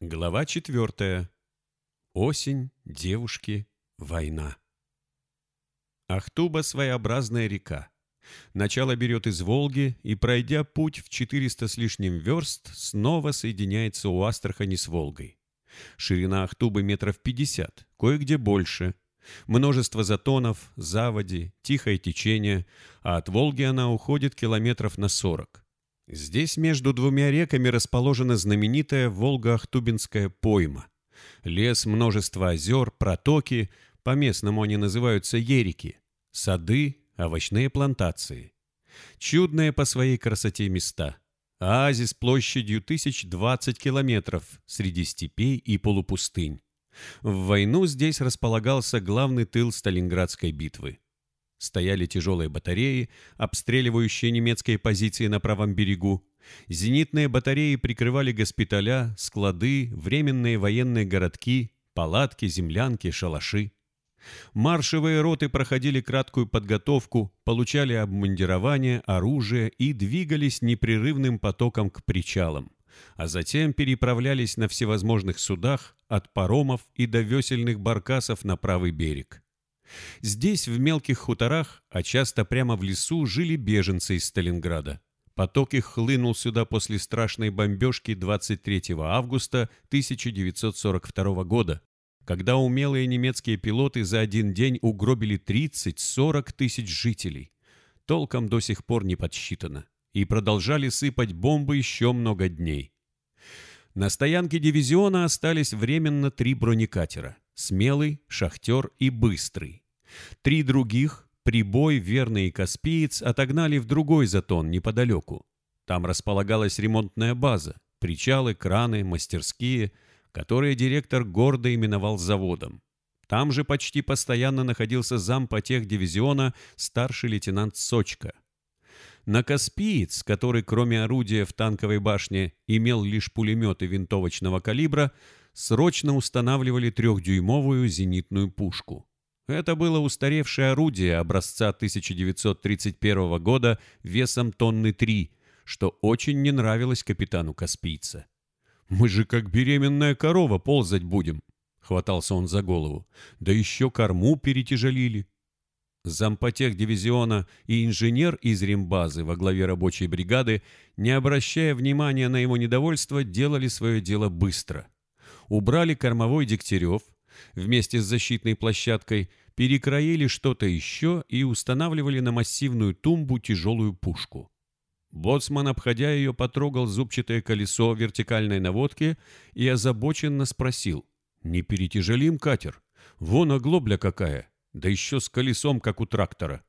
Глава четвертая. Осень, девушки, война. Ахтуба – своеобразная река. Начало берет из Волги и, пройдя путь в 400 с лишним верст, снова соединяется у Астрахани с Волгой. Ширина Ахтубы метров 50, кое-где больше. Множество затонов, заводи, тихое течение, а от Волги она уходит километров на 40. Здесь между двумя реками расположена знаменитая Волго-Ахтубинская пойма. Лес, множество озер, протоки, по-местному они называются ерики, сады, овощные плантации. Чудные по своей красоте места. Оазис площадью тысяч двадцать километров среди степей и полупустынь. В войну здесь располагался главный тыл Сталинградской битвы. Стояли тяжелые батареи, обстреливающие немецкие позиции на правом берегу. Зенитные батареи прикрывали госпиталя, склады, временные военные городки, палатки, землянки, шалаши. Маршевые роты проходили краткую подготовку, получали обмундирование, оружие и двигались непрерывным потоком к причалам, а затем переправлялись на всевозможных судах от паромов и до весельных баркасов на правый берег. Здесь, в мелких хуторах, а часто прямо в лесу, жили беженцы из Сталинграда. Поток их хлынул сюда после страшной бомбежки 23 августа 1942 года, когда умелые немецкие пилоты за один день угробили 30-40 тысяч жителей. Толком до сих пор не подсчитано. И продолжали сыпать бомбы еще много дней. На стоянке дивизиона остались временно три бронекатера – «Смелый», «Шахтер» и «Быстрый». Три других, «Прибой», «Верный» и «Каспиец» отогнали в другой затон неподалеку. Там располагалась ремонтная база, причалы, краны, мастерские, которые директор гордо именовал заводом. Там же почти постоянно находился зампотех дивизиона старший лейтенант Сочка. На «Каспиец», который кроме орудия в танковой башне имел лишь пулеметы винтовочного калибра, срочно устанавливали трехдюймовую зенитную пушку. Это было устаревшее орудие образца 1931 года весом тонны 3, что очень не нравилось капитану Каспийца. «Мы же как беременная корова ползать будем», — хватался он за голову. «Да еще корму перетяжелили». Зампотех дивизиона и инженер из рембазы во главе рабочей бригады, не обращая внимания на его недовольство, делали свое дело быстро — убрали кормовой Дегтярев, вместе с защитной площадкой перекроили что-то еще и устанавливали на массивную тумбу тяжелую пушку. Боцман, обходя ее, потрогал зубчатое колесо вертикальной наводки и озабоченно спросил, «Не перетяжелим катер? Вон оглобля какая, да еще с колесом, как у трактора».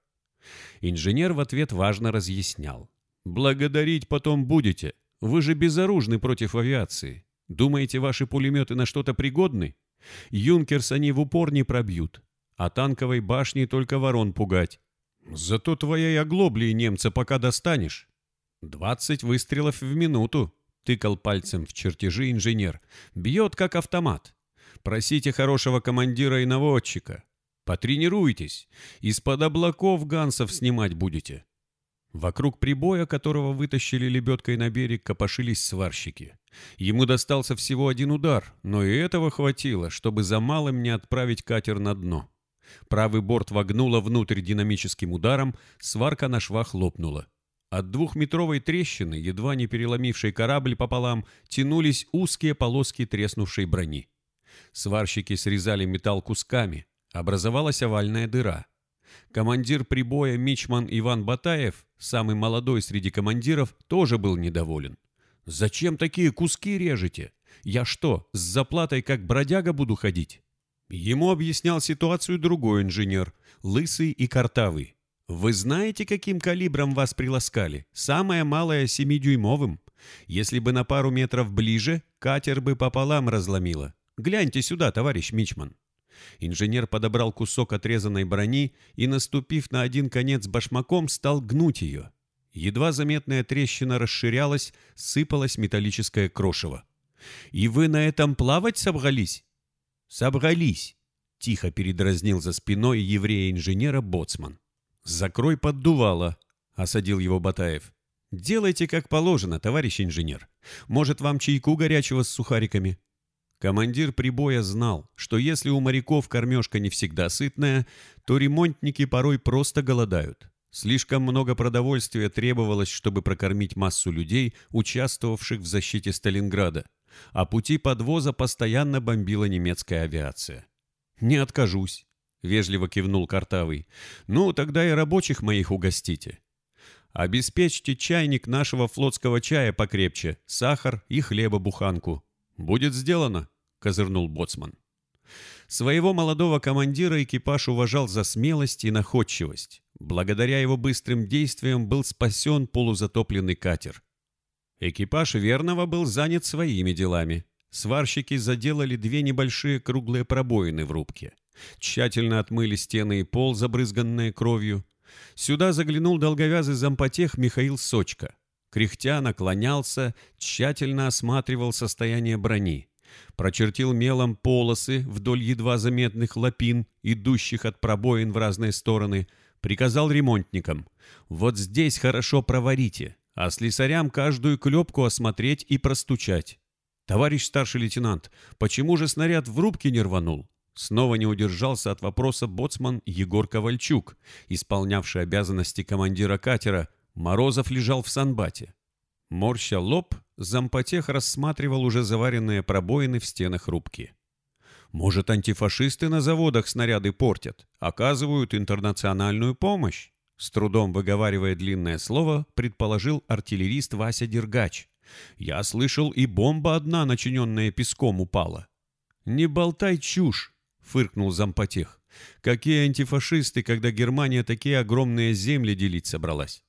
Инженер в ответ важно разъяснял, «Благодарить потом будете, вы же безоружны против авиации. Думаете, ваши пулеметы на что-то пригодны? Юнкерс они в упор не пробьют, а танковой башней только ворон пугать. Зато твоей оглобли немца пока достанешь. Двадцать выстрелов в минуту, тыкал пальцем в чертежи инженер. Бьет как автомат. Просите хорошего командира и наводчика. Потренируйтесь. Из-под облаков гансов снимать будете. Вокруг прибоя, которого вытащили лебедкой на берег, копошились сварщики. Ему достался всего один удар, но и этого хватило, чтобы за малым не отправить катер на дно. Правый борт вогнуло внутрь динамическим ударом, сварка на швах лопнула. От двухметровой трещины, едва не переломившей корабль пополам, тянулись узкие полоски треснувшей брони. Сварщики срезали металл кусками, образовалась овальная дыра. Командир прибоя Мичман Иван Батаев, самый молодой среди командиров, тоже был недоволен. «Зачем такие куски режете? Я что, с заплатой как бродяга буду ходить?» Ему объяснял ситуацию другой инженер, лысый и картавый. «Вы знаете, каким калибром вас приласкали? Самое малое семидюймовым. Если бы на пару метров ближе, катер бы пополам разломило. Гляньте сюда, товарищ Мичман». Инженер подобрал кусок отрезанной брони и, наступив на один конец башмаком, стал гнуть ее. Едва заметная трещина расширялась, сыпалось металлическое крошево. «И вы на этом плавать собрались?» «Собрались», — тихо передразнил за спиной еврея-инженера Боцман. «Закрой поддувало», — осадил его Батаев. «Делайте как положено, товарищ инженер. Может, вам чайку горячего с сухариками?» Командир прибоя знал, что если у моряков кормежка не всегда сытная, то ремонтники порой просто голодают. Слишком много продовольствия требовалось, чтобы прокормить массу людей, участвовавших в защите Сталинграда, а пути подвоза постоянно бомбила немецкая авиация. «Не откажусь», — вежливо кивнул Картавый. «Ну, тогда и рабочих моих угостите. Обеспечьте чайник нашего флотского чая покрепче, сахар и хлеба-буханку. «Будет сделано», — козырнул боцман. Своего молодого командира экипаж уважал за смелость и находчивость. Благодаря его быстрым действиям был спасен полузатопленный катер. Экипаж Верного был занят своими делами. Сварщики заделали две небольшие круглые пробоины в рубке. Тщательно отмыли стены и пол, забрызганные кровью. Сюда заглянул долговязый зампотех Михаил Сочка. Кряхтя наклонялся, тщательно осматривал состояние брони. Прочертил мелом полосы вдоль едва заметных лапин, идущих от пробоин в разные стороны. Приказал ремонтникам. «Вот здесь хорошо проварите, а слесарям каждую клепку осмотреть и простучать». «Товарищ старший лейтенант, почему же снаряд в рубке не рванул?» Снова не удержался от вопроса боцман Егор Ковальчук, исполнявший обязанности командира катера, Морозов лежал в санбате. Морща лоб, зампотех рассматривал уже заваренные пробоины в стенах рубки. Может, антифашисты на заводах снаряды портят, оказывают интернациональную помощь? С трудом выговаривая длинное слово, предположил артиллерист Вася Дергач. Я слышал, и бомба одна, начиненная песком, упала. «Не болтай чушь!» — фыркнул зампотех. «Какие антифашисты, когда Германия такие огромные земли делить собралась?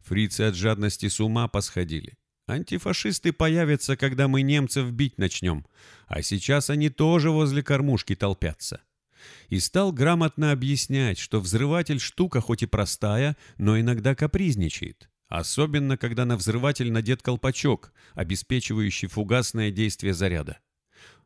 Фрицы от жадности с ума посходили. Антифашисты появятся, когда мы немцев бить начнем, а сейчас они тоже возле кормушки толпятся. И стал грамотно объяснять, что взрыватель штука хоть и простая, но иногда капризничает. Особенно, когда на взрыватель надет колпачок, обеспечивающий фугасное действие заряда.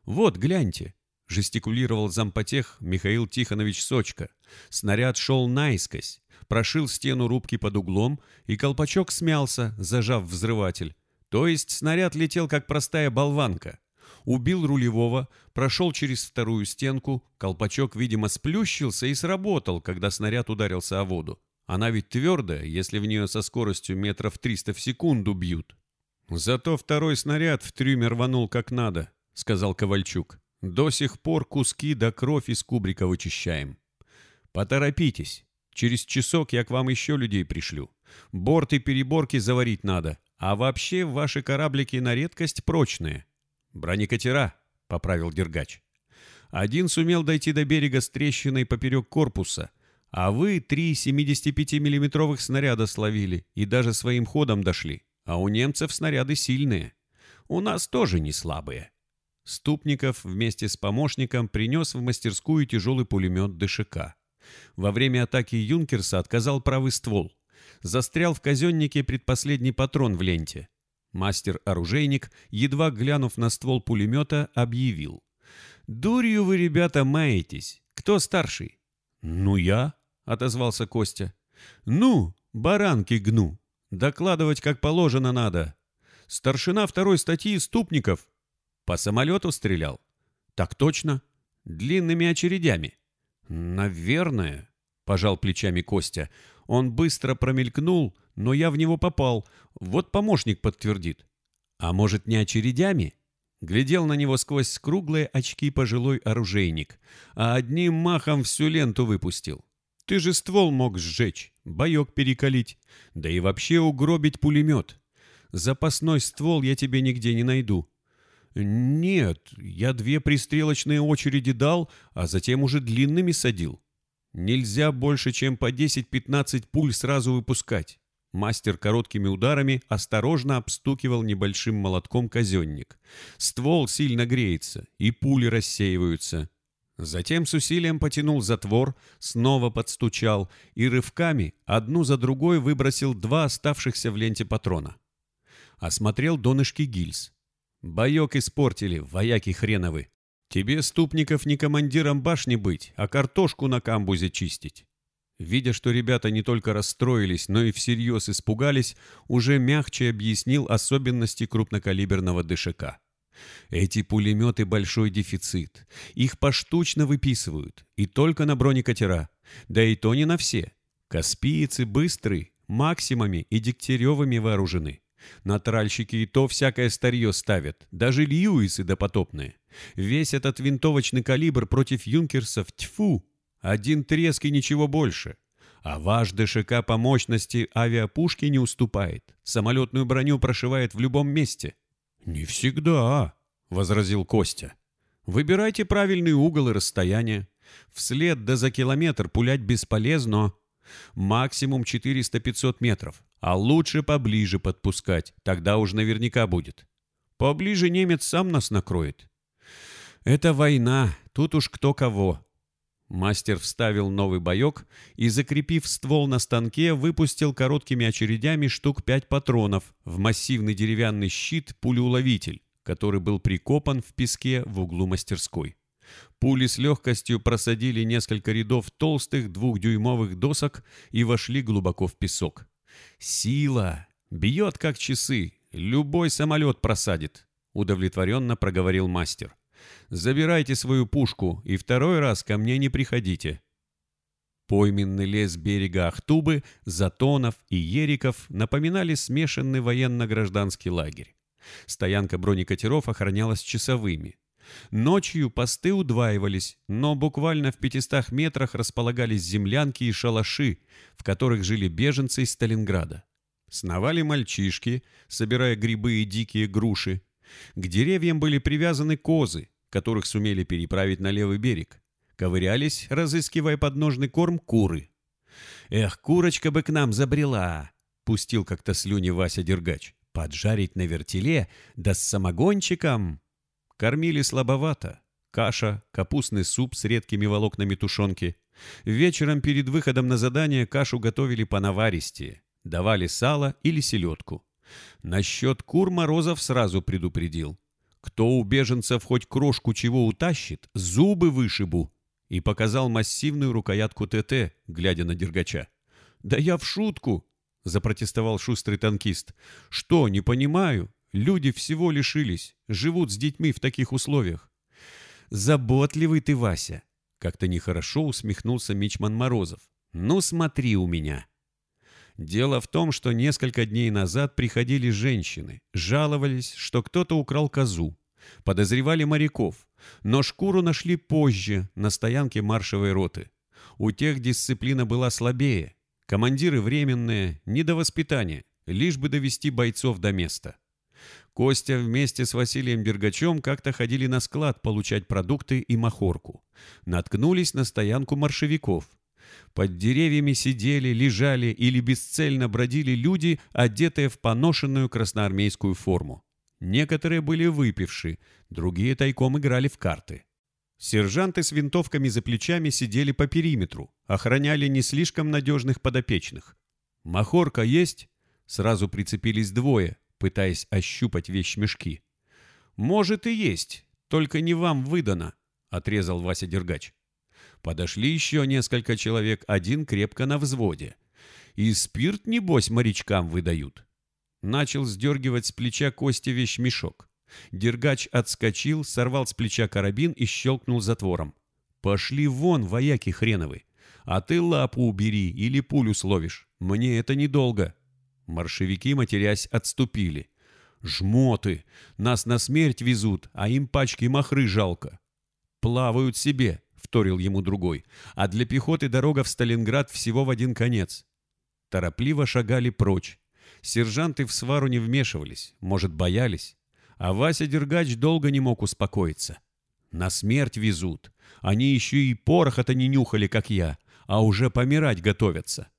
«Вот, гляньте», — жестикулировал зампотех Михаил Тихонович Сочка. Снаряд шел наискось, прошил стену рубки под углом, и колпачок смялся, зажав взрыватель. То есть снаряд летел как простая болванка. Убил рулевого, прошел через вторую стенку, колпачок, видимо, сплющился и сработал, когда снаряд ударился о воду. Она ведь твердая, если в нее со скоростью метров 300 в секунду бьют. «Зато второй снаряд в трюме рванул как надо», — сказал Ковальчук. «До сих пор куски да кровь из кубрика вычищаем. Поторопитесь. Через часок я к вам еще людей пришлю. Борт и переборки заварить надо. А вообще ваши кораблики на редкость прочные. Бронекатера, — поправил Дергач. Один сумел дойти до берега с трещиной поперек корпуса, а вы три 75-миллиметровых снаряда словили и даже своим ходом дошли. А у немцев снаряды сильные. У нас тоже не слабые. Ступников вместе с помощником принес в мастерскую тяжелый пулемет ДШК. Во время атаки Юнкерса отказал правый ствол. Застрял в казеннике предпоследний патрон в ленте. Мастер-оружейник, едва глянув на ствол пулемета, объявил. «Дурью вы, ребята, маетесь. Кто старший?» «Ну, я», — отозвался Костя. «Ну, баранки гну. Докладывать, как положено, надо. Старшина второй статьи Ступников. По самолету стрелял?» «Так точно. Длинными очередями. «Наверное», — пожал плечами Костя. «Он быстро промелькнул, но я в него попал. Вот помощник подтвердит». «А может, не очередями?» Глядел на него сквозь круглые очки пожилой оружейник, а одним махом всю ленту выпустил. «Ты же ствол мог сжечь, боек перекалить, да и вообще угробить пулемет. Запасной ствол я тебе нигде не найду. «Нет, я две пристрелочные очереди дал, а затем уже длинными садил. Нельзя больше, чем по 10-15 пуль сразу выпускать». Мастер короткими ударами осторожно обстукивал небольшим молотком казенник. Ствол сильно греется, и пули рассеиваются. Затем с усилием потянул затвор, снова подстучал и рывками одну за другой выбросил два оставшихся в ленте патрона. Осмотрел донышки гильз. Боек испортили, вояки хреновы. Тебе, Ступников, не командиром башни быть, а картошку на камбузе чистить. Видя, что ребята не только расстроились, но и всерьез испугались, уже мягче объяснил особенности крупнокалиберного ДШК. Эти пулеметы большой дефицит. Их поштучно выписывают. И только на бронекатера. Да и то не на все. Каспийцы быстрые, максимами и дегтяревыми вооружены. На тральщики и то всякое старье ставят, даже Льюисы допотопные. Весь этот винтовочный калибр против юнкерсов, тьфу, один треск и ничего больше. А ваш ДШК по мощности авиапушки не уступает. Самолетную броню прошивает в любом месте. «Не всегда», — возразил Костя. «Выбирайте правильный угол и расстояние. Вслед да за километр пулять бесполезно. Максимум 400-500 метров. А лучше поближе подпускать, тогда уж наверняка будет. Поближе немец сам нас накроет. Это война, тут уж кто кого. Мастер вставил новый боек и, закрепив ствол на станке, выпустил короткими очередями штук пять патронов в массивный деревянный щит-пулеуловитель, который был прикопан в песке в углу мастерской. Пули с легкостью просадили несколько рядов толстых двухдюймовых досок и вошли глубоко в песок. «Сила! Бьет, как часы! Любой самолет просадит!» — удовлетворенно проговорил мастер. «Забирайте свою пушку и второй раз ко мне не приходите». Пойменный лес берега Ахтубы, Затонов и Ериков напоминали смешанный военно-гражданский лагерь. Стоянка бронекатеров охранялась часовыми. Ночью посты удваивались, но буквально в 500 метрах располагались землянки и шалаши, в которых жили беженцы из Сталинграда. Сновали мальчишки, собирая грибы и дикие груши. К деревьям были привязаны козы, которых сумели переправить на левый берег. Ковырялись, разыскивая подножный корм, куры. «Эх, курочка бы к нам забрела!» — пустил как-то слюни Вася Дергач. «Поджарить на вертеле, да с самогончиком!» Кормили слабовато. Каша, капустный суп с редкими волокнами тушенки. Вечером перед выходом на задание кашу готовили по наваристее. Давали сало или селедку. Насчет кур Морозов сразу предупредил. Кто у беженцев хоть крошку чего утащит, зубы вышибу. И показал массивную рукоятку ТТ, глядя на Дергача. «Да я в шутку!» — запротестовал шустрый танкист. «Что, не понимаю? Люди всего лишились, живут с детьми в таких условиях. Заботливый ты, Вася. Как-то нехорошо усмехнулся Мичман Морозов. Ну смотри у меня. Дело в том, что несколько дней назад приходили женщины, жаловались, что кто-то украл козу. Подозревали моряков, но шкуру нашли позже, на стоянке маршевой роты. У тех дисциплина была слабее. Командиры временные, не до воспитания, лишь бы довести бойцов до места. Костя вместе с Василием Дергачем как-то ходили на склад получать продукты и махорку. Наткнулись на стоянку маршевиков. Под деревьями сидели, лежали или бесцельно бродили люди, одетые в поношенную красноармейскую форму. Некоторые были выпивши, другие тайком играли в карты. Сержанты с винтовками за плечами сидели по периметру, охраняли не слишком надежных подопечных. «Махорка есть?» Сразу прицепились двое, пытаясь ощупать вещмешки. «Может и есть, только не вам выдано», — отрезал Вася Дергач. Подошли еще несколько человек, один крепко на взводе. И спирт, небось, морячкам выдают. Начал сдергивать с плеча Кости вещмешок. Дергач отскочил, сорвал с плеча карабин и щелкнул затвором. «Пошли вон, вояки хреновы! А ты лапу убери или пулю словишь. Мне это недолго!» Маршевики, матерясь, отступили. «Жмоты! Нас на смерть везут, а им пачки махры жалко!» «Плавают себе!» — вторил ему другой. «А для пехоты дорога в Сталинград всего в один конец!» Торопливо шагали прочь. Сержанты в свару не вмешивались, может, боялись. А Вася Дергач долго не мог успокоиться. «На смерть везут. Они еще и пороха-то не нюхали, как я, а уже помирать готовятся!»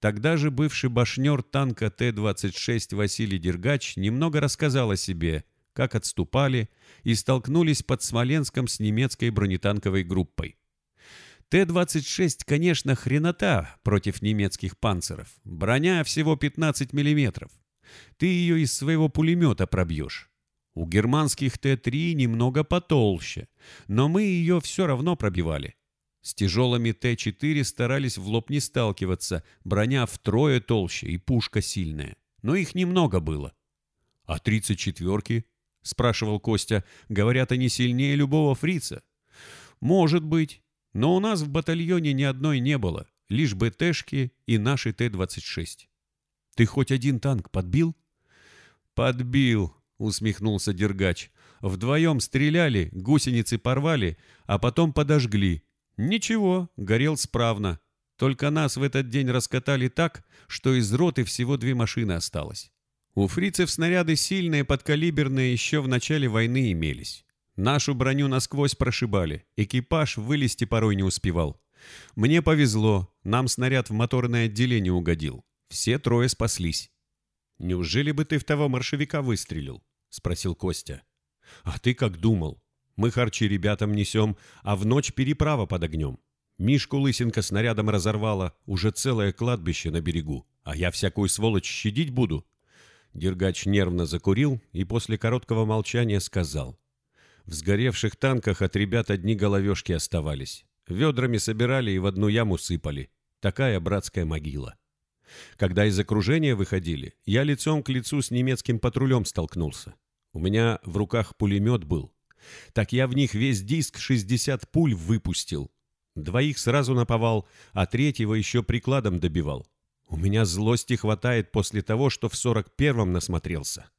Тогда же бывший башнер танка Т-26 Василий Дергач немного рассказал о себе, как отступали и столкнулись под Смоленском с немецкой бронетанковой группой. Т-26, конечно, хренота против немецких панцеров. Броня всего 15 миллиметров. Ты ее из своего пулемета пробьешь. У германских Т-3 немного потолще, но мы ее все равно пробивали. С тяжелыми Т-4 старались в лоб не сталкиваться, броня втрое толще и пушка сильная. Но их немного было. А 34-ки? — спрашивал Костя. «Говорят, они сильнее любого фрица». «Может быть. Но у нас в батальоне ни одной не было. Лишь БТшки и наши Т-26». «Ты хоть один танк подбил?» «Подбил», — усмехнулся Дергач. «Вдвоем стреляли, гусеницы порвали, а потом подожгли. Ничего, горел справно. Только нас в этот день раскатали так, что из роты всего две машины осталось. У фрицев снаряды сильные, подкалиберные еще в начале войны имелись. Нашу броню насквозь прошибали, экипаж вылезти порой не успевал. Мне повезло, нам снаряд в моторное отделение угодил. Все трое спаслись. «Неужели бы ты в того маршевика выстрелил?» — спросил Костя. «А ты как думал? Мы харчи ребятам несем, а в ночь переправа под огнем. Мишку Лысенко снарядом разорвала, уже целое кладбище на берегу. А я всякую сволочь щадить буду?» Дергач нервно закурил и после короткого молчания сказал. В сгоревших танках от ребят одни головешки оставались. Ведрами собирали и в одну яму сыпали. Такая братская могила. Когда из окружения выходили, я лицом к лицу с немецким патрулем столкнулся. У меня в руках пулемет был. Так я в них весь диск 60 пуль выпустил. Двоих сразу наповал, а третьего еще прикладом добивал. У меня злости хватает после того, что в сорок первом насмотрелся.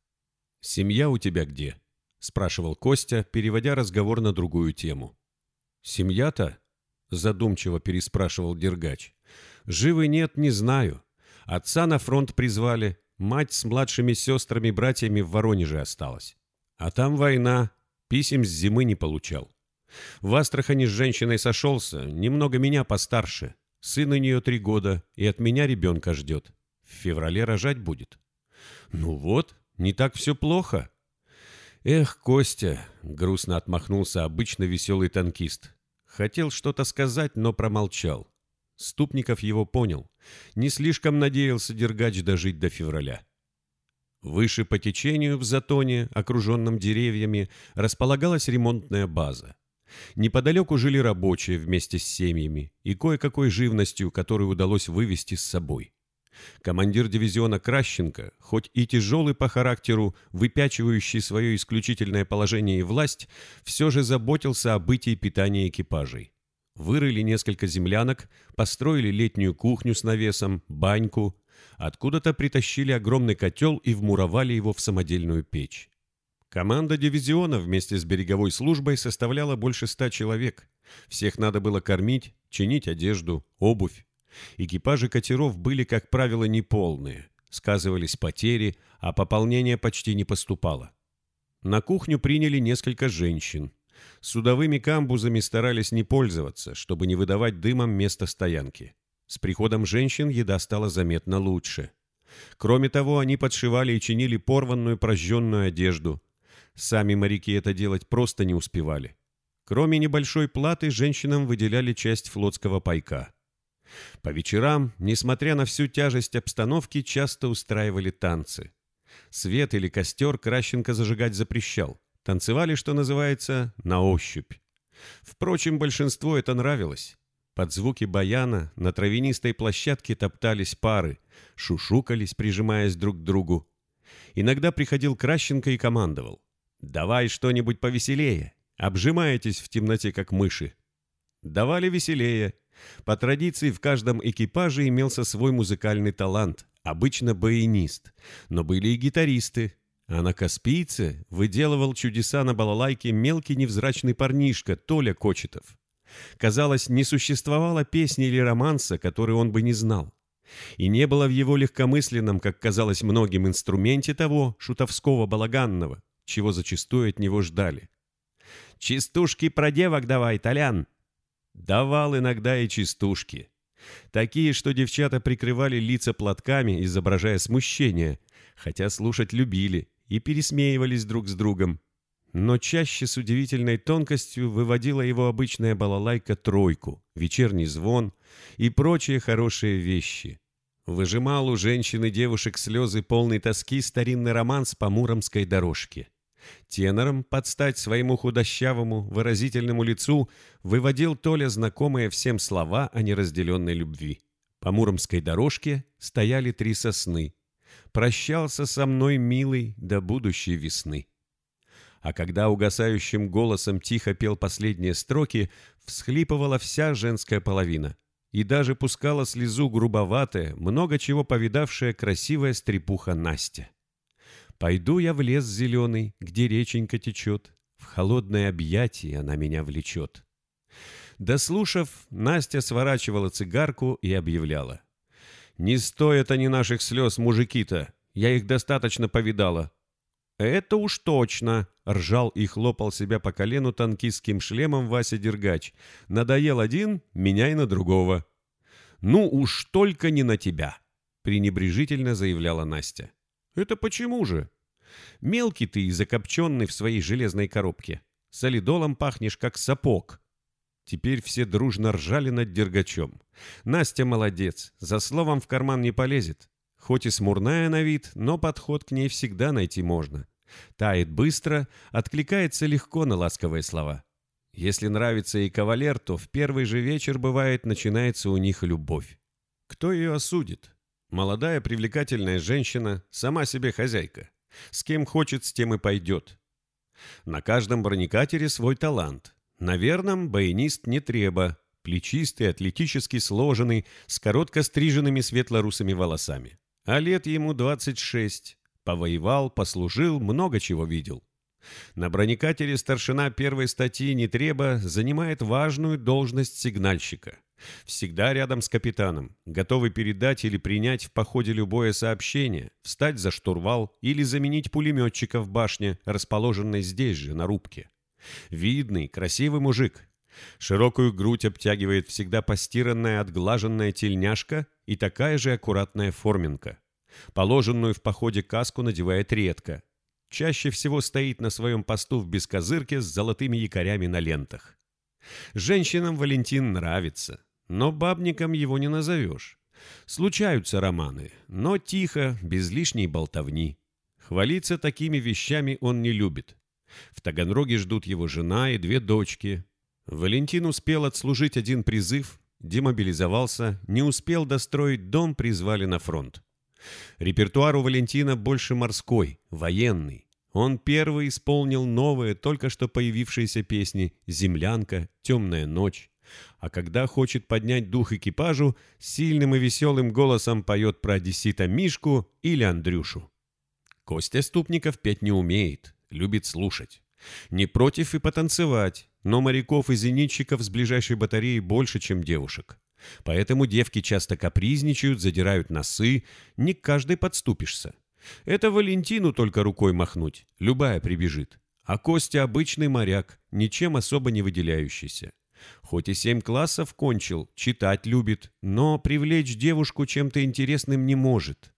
«Семья у тебя где?» — спрашивал Костя, переводя разговор на другую тему. «Семья-то?» — задумчиво переспрашивал Дергач. «Живы нет, не знаю. Отца на фронт призвали, мать с младшими сестрами-братьями в Воронеже осталась. А там война, писем с зимы не получал. В Астрахани с женщиной сошелся, немного меня постарше. Сын у нее три года, и от меня ребенка ждет. В феврале рожать будет. Ну вот, не так все плохо. Эх, Костя, грустно отмахнулся обычно веселый танкист. Хотел что-то сказать, но промолчал. Ступников его понял. Не слишком надеялся Дергач дожить до февраля. Выше по течению в затоне, окруженном деревьями, располагалась ремонтная база. Неподалеку жили рабочие вместе с семьями и кое-какой живностью, которую удалось вывести с собой. Командир дивизиона Кращенко, хоть и тяжелый по характеру, выпячивающий свое исключительное положение и власть, все же заботился о бытии питания экипажей. Вырыли несколько землянок, построили летнюю кухню с навесом, баньку, откуда-то притащили огромный котел и вмуровали его в самодельную печь. Команда дивизиона вместе с береговой службой составляла больше ста человек. Всех надо было кормить, чинить одежду, обувь. Экипажи катеров были, как правило, неполные. Сказывались потери, а пополнение почти не поступало. На кухню приняли несколько женщин. Судовыми камбузами старались не пользоваться, чтобы не выдавать дымом место стоянки. С приходом женщин еда стала заметно лучше. Кроме того, они подшивали и чинили порванную прожженную одежду, Сами моряки это делать просто не успевали. Кроме небольшой платы, женщинам выделяли часть флотского пайка. По вечерам, несмотря на всю тяжесть обстановки, часто устраивали танцы. Свет или костер Кращенко зажигать запрещал. Танцевали, что называется, на ощупь. Впрочем, большинству это нравилось. Под звуки баяна на травянистой площадке топтались пары, шушукались, прижимаясь друг к другу. Иногда приходил Кращенко и командовал. «Давай что-нибудь повеселее. Обжимаетесь в темноте, как мыши». Давали веселее. По традиции в каждом экипаже имелся свой музыкальный талант, обычно баянист, но были и гитаристы. А на Каспийце выделывал чудеса на балалайке мелкий невзрачный парнишка Толя Кочетов. Казалось, не существовало песни или романса, который он бы не знал. И не было в его легкомысленном, как казалось многим, инструменте того, шутовского балаганного, чего зачастую от него ждали. «Частушки про девок давай, Толян!» Давал иногда и частушки. Такие, что девчата прикрывали лица платками, изображая смущение, хотя слушать любили и пересмеивались друг с другом. Но чаще с удивительной тонкостью выводила его обычная балалайка тройку, вечерний звон и прочие хорошие вещи. Выжимал у женщин и девушек слезы полной тоски старинный романс по Муромской дорожке. Тенором, под стать своему худощавому, выразительному лицу, выводил Толя знакомые всем слова о неразделенной любви. По Муромской дорожке стояли три сосны. «Прощался со мной, милый, до будущей весны». А когда угасающим голосом тихо пел последние строки, всхлипывала вся женская половина. И даже пускала слезу грубоватая, много чего повидавшая красивая стрепуха Настя. «Пойду я в лес зеленый, где реченька течет, в холодное объятие она меня влечет». Дослушав, Настя сворачивала цигарку и объявляла. «Не стоят они наших слез, мужики-то. Я их достаточно повидала». «Это уж точно!» — ржал и хлопал себя по колену танкистским шлемом Вася Дергач. «Надоел один, меняй на другого». «Ну уж только не на тебя!» — пренебрежительно заявляла Настя. «Это почему же?» «Мелкий ты и закопченный в своей железной коробке. Солидолом пахнешь, как сапог. Теперь все дружно ржали над Дергачом. Настя молодец, за словом в карман не полезет. Хоть и смурная на вид, но подход к ней всегда найти можно. Тает быстро, откликается легко на ласковые слова. Если нравится и кавалер, то в первый же вечер, бывает, начинается у них любовь. Кто ее осудит? Молодая привлекательная женщина, сама себе хозяйка. С кем хочет, с тем и пойдет. На каждом бронекатере свой талант. На верном баянист не треба, плечистый, атлетически сложенный, с коротко стриженными светло-русыми волосами. А лет ему 26. Повоевал, послужил, много чего видел. На бронекатере старшина первой статьи Нетреба занимает важную должность сигнальщика. Всегда рядом с капитаном, готовый передать или принять в походе любое сообщение, встать за штурвал или заменить пулеметчика в башне, расположенной здесь же, на рубке. Видный, красивый мужик. Широкую грудь обтягивает всегда постиранная отглаженная тельняшка и такая же аккуратная форменка. Положенную в походе каску надевает редко. Чаще всего стоит на своем посту в бескозырке с золотыми якорями на лентах. Женщинам Валентин нравится, но бабником его не назовешь. Случаются романы, но тихо, без лишней болтовни. Хвалиться такими вещами он не любит. В Таганроге ждут его жена и две дочки. Валентин успел отслужить один призыв, демобилизовался, не успел достроить дом, призвали на фронт. Репертуар у Валентина больше морской, военный. Он первый исполнил новые, только что появившиеся песни «Землянка», «Темная ночь». А когда хочет поднять дух экипажу, сильным и веселым голосом поет про одессита Мишку или Андрюшу. Костя Ступников петь не умеет, любит слушать. Не против и потанцевать, но моряков и зенитчиков с ближайшей батареи больше, чем девушек. Поэтому девки часто капризничают, задирают носы, не к каждой подступишься. Это Валентину только рукой махнуть, любая прибежит. А Костя обычный моряк, ничем особо не выделяющийся. Хоть и семь классов кончил, читать любит, но привлечь девушку чем-то интересным не может.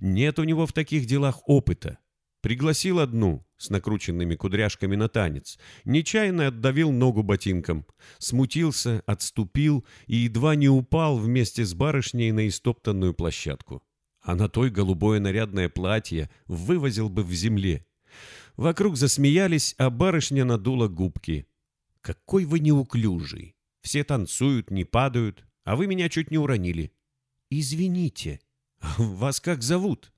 Нет у него в таких делах опыта. Пригласил одну, с накрученными кудряшками на танец, нечаянно отдавил ногу ботинком, смутился, отступил и едва не упал вместе с барышней на истоптанную площадку. А на той голубое нарядное платье вывозил бы в земле. Вокруг засмеялись, а барышня надула губки. «Какой вы неуклюжий! Все танцуют, не падают, а вы меня чуть не уронили». «Извините, вас как зовут?»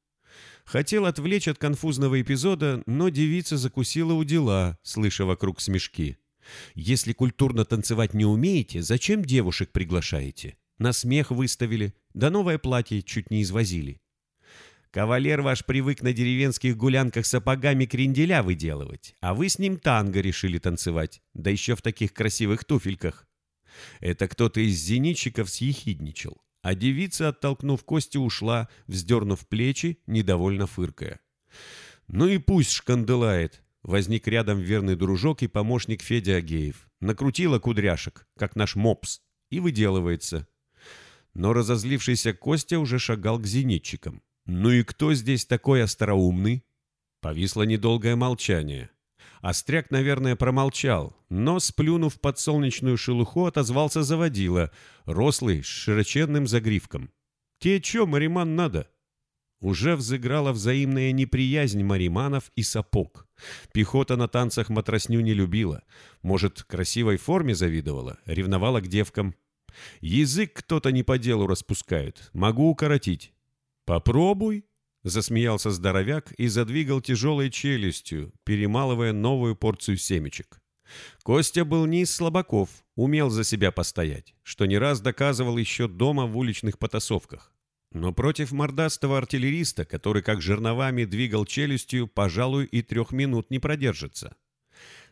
Хотел отвлечь от конфузного эпизода, но девица закусила у дела, слыша вокруг смешки. «Если культурно танцевать не умеете, зачем девушек приглашаете? На смех выставили, да новое платье чуть не извозили». «Кавалер ваш привык на деревенских гулянках сапогами кренделя выделывать, а вы с ним танго решили танцевать, да еще в таких красивых туфельках». Это кто-то из зенитчиков съехидничал. А девица, оттолкнув Костю, ушла, вздернув плечи, недовольно фыркая. «Ну и пусть шканделает!» Возник рядом верный дружок и помощник Федя Агеев. Накрутила кудряшек, как наш мопс, и выделывается. Но разозлившийся Костя уже шагал к зенитчикам. «Ну и кто здесь такой остроумный?» Повисло недолгое молчание. Остряк, наверное, промолчал, но, сплюнув под солнечную шелуху, отозвался заводила, рослый, с широченным загривком. «Те чё, Мариман, надо?» Уже взыграла взаимная неприязнь мариманов и сапог. Пехота на танцах матросню не любила. Может, красивой форме завидовала, ревновала к девкам. Язык кто-то не по делу распускает. Могу укоротить. «Попробуй», — засмеялся здоровяк и задвигал тяжелой челюстью, перемалывая новую порцию семечек. Костя был не из слабаков, умел за себя постоять, что не раз доказывал еще дома в уличных потасовках. Но против мордастого артиллериста, который как жерновами двигал челюстью, пожалуй, и трех минут не продержится.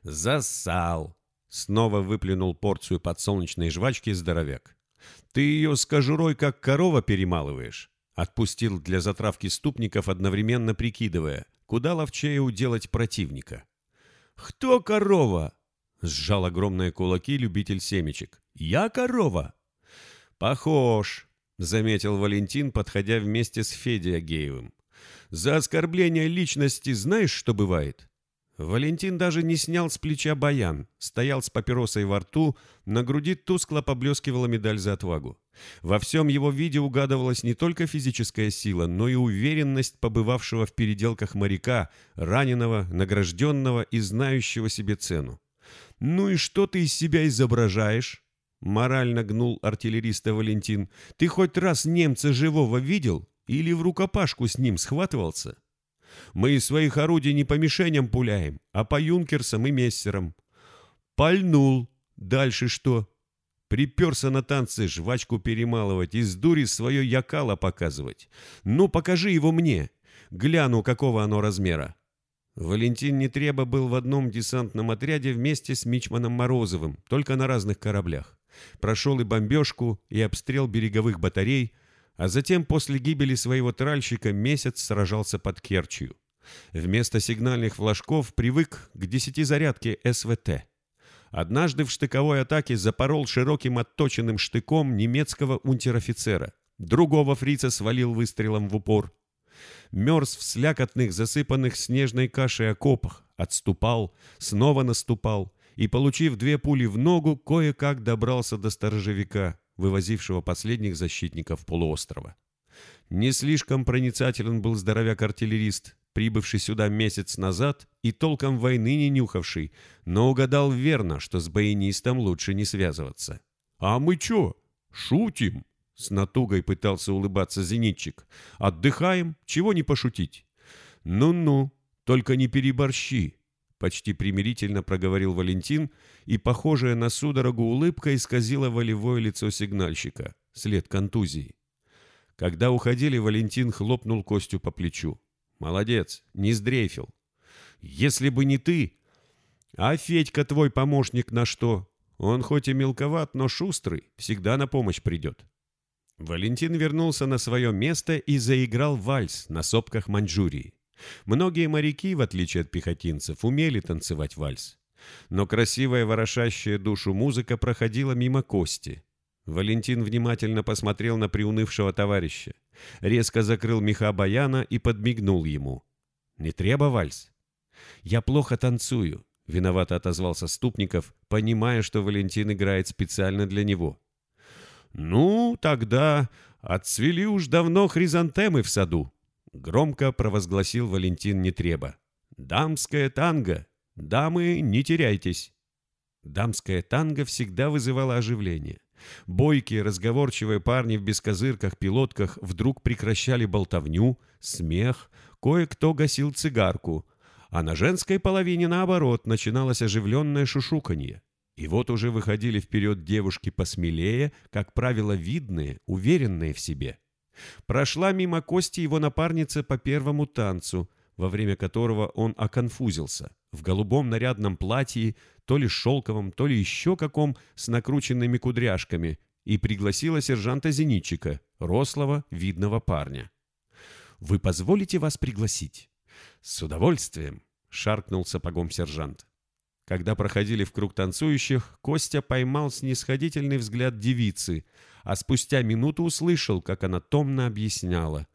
«Засал!» — снова выплюнул порцию подсолнечной жвачки здоровяк. «Ты ее с кожурой как корова перемалываешь?» Отпустил для затравки ступников, одновременно прикидывая, куда ловчее уделать противника. «Кто корова?» — сжал огромные кулаки любитель семечек. «Я корова!» «Похож!» — заметил Валентин, подходя вместе с Федей Агеевым. «За оскорбление личности знаешь, что бывает?» Валентин даже не снял с плеча баян, стоял с папиросой во рту, на груди тускло поблескивала медаль за отвагу. Во всем его виде угадывалась не только физическая сила, но и уверенность побывавшего в переделках моряка, раненого, награжденного и знающего себе цену. «Ну и что ты из себя изображаешь?» Морально гнул артиллериста Валентин. «Ты хоть раз немца живого видел? Или в рукопашку с ним схватывался?» Мы из своих орудий не по мишеням пуляем, а по юнкерсам и мессерам. Пальнул. Дальше что? Приперся на танцы жвачку перемалывать, из дури свое якало показывать. Ну, покажи его мне. Гляну, какого оно размера. Валентин Нетреба был в одном десантном отряде вместе с Мичманом Морозовым, только на разных кораблях. Прошел и бомбежку, и обстрел береговых батарей – а затем после гибели своего тральщика месяц сражался под Керчью. Вместо сигнальных флажков привык к десятизарядке СВТ. Однажды в штыковой атаке запорол широким отточенным штыком немецкого унтер-офицера. Другого фрица свалил выстрелом в упор. Мерз в слякотных, засыпанных снежной кашей окопах, отступал, снова наступал и, получив две пули в ногу, кое-как добрался до сторожевика вывозившего последних защитников полуострова. Не слишком проницателен был здоровяк-артиллерист, прибывший сюда месяц назад и толком войны не нюхавший, но угадал верно, что с баянистом лучше не связываться. «А мы чё? Шутим?» С натугой пытался улыбаться зенитчик. «Отдыхаем? Чего не пошутить?» «Ну-ну, только не переборщи. Почти примирительно проговорил Валентин, и похожая на судорогу улыбка исказила волевое лицо сигнальщика, след контузии. Когда уходили, Валентин хлопнул Костю по плечу. «Молодец, не сдрейфил. Если бы не ты... А Федька твой помощник на что? Он хоть и мелковат, но шустрый, всегда на помощь придет». Валентин вернулся на свое место и заиграл вальс на сопках Маньчжурии. Многие моряки, в отличие от пехотинцев, умели танцевать вальс. Но красивая, ворошащая душу музыка проходила мимо Кости. Валентин внимательно посмотрел на приунывшего товарища, резко закрыл меха баяна и подмигнул ему. «Не треба вальс?» «Я плохо танцую», — виновато отозвался Ступников, понимая, что Валентин играет специально для него. «Ну, тогда отцвели уж давно хризантемы в саду», Громко провозгласил Валентин Нетреба. «Дамское танго! Дамы, не теряйтесь!» Дамское танго всегда вызывало оживление. Бойкие, разговорчивые парни в бескозырках, пилотках вдруг прекращали болтовню, смех, кое-кто гасил цигарку, а на женской половине, наоборот, начиналось оживленное шушуканье. И вот уже выходили вперед девушки посмелее, как правило, видные, уверенные в себе. Прошла мимо Кости его напарница по первому танцу, во время которого он оконфузился. В голубом нарядном платье, то ли шелковом, то ли еще каком, с накрученными кудряшками, и пригласила сержанта-зенитчика, рослого, видного парня. «Вы позволите вас пригласить?» «С удовольствием», — шаркнул сапогом сержант. Когда проходили в круг танцующих, Костя поймал снисходительный взгляд девицы, а спустя минуту услышал, как она томно объясняла.